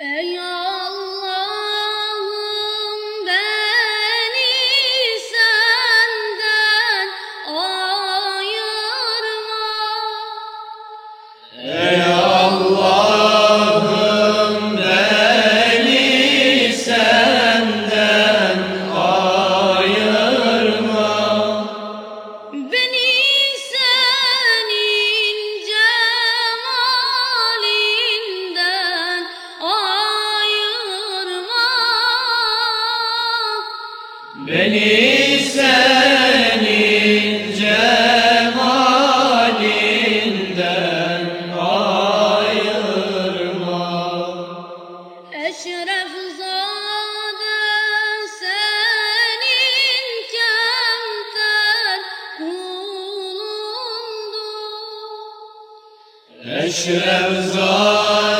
فيا Beni senin cemalinden ayırma. Eşref zade senin kemten kulundu Eşref zade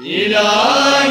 你的爱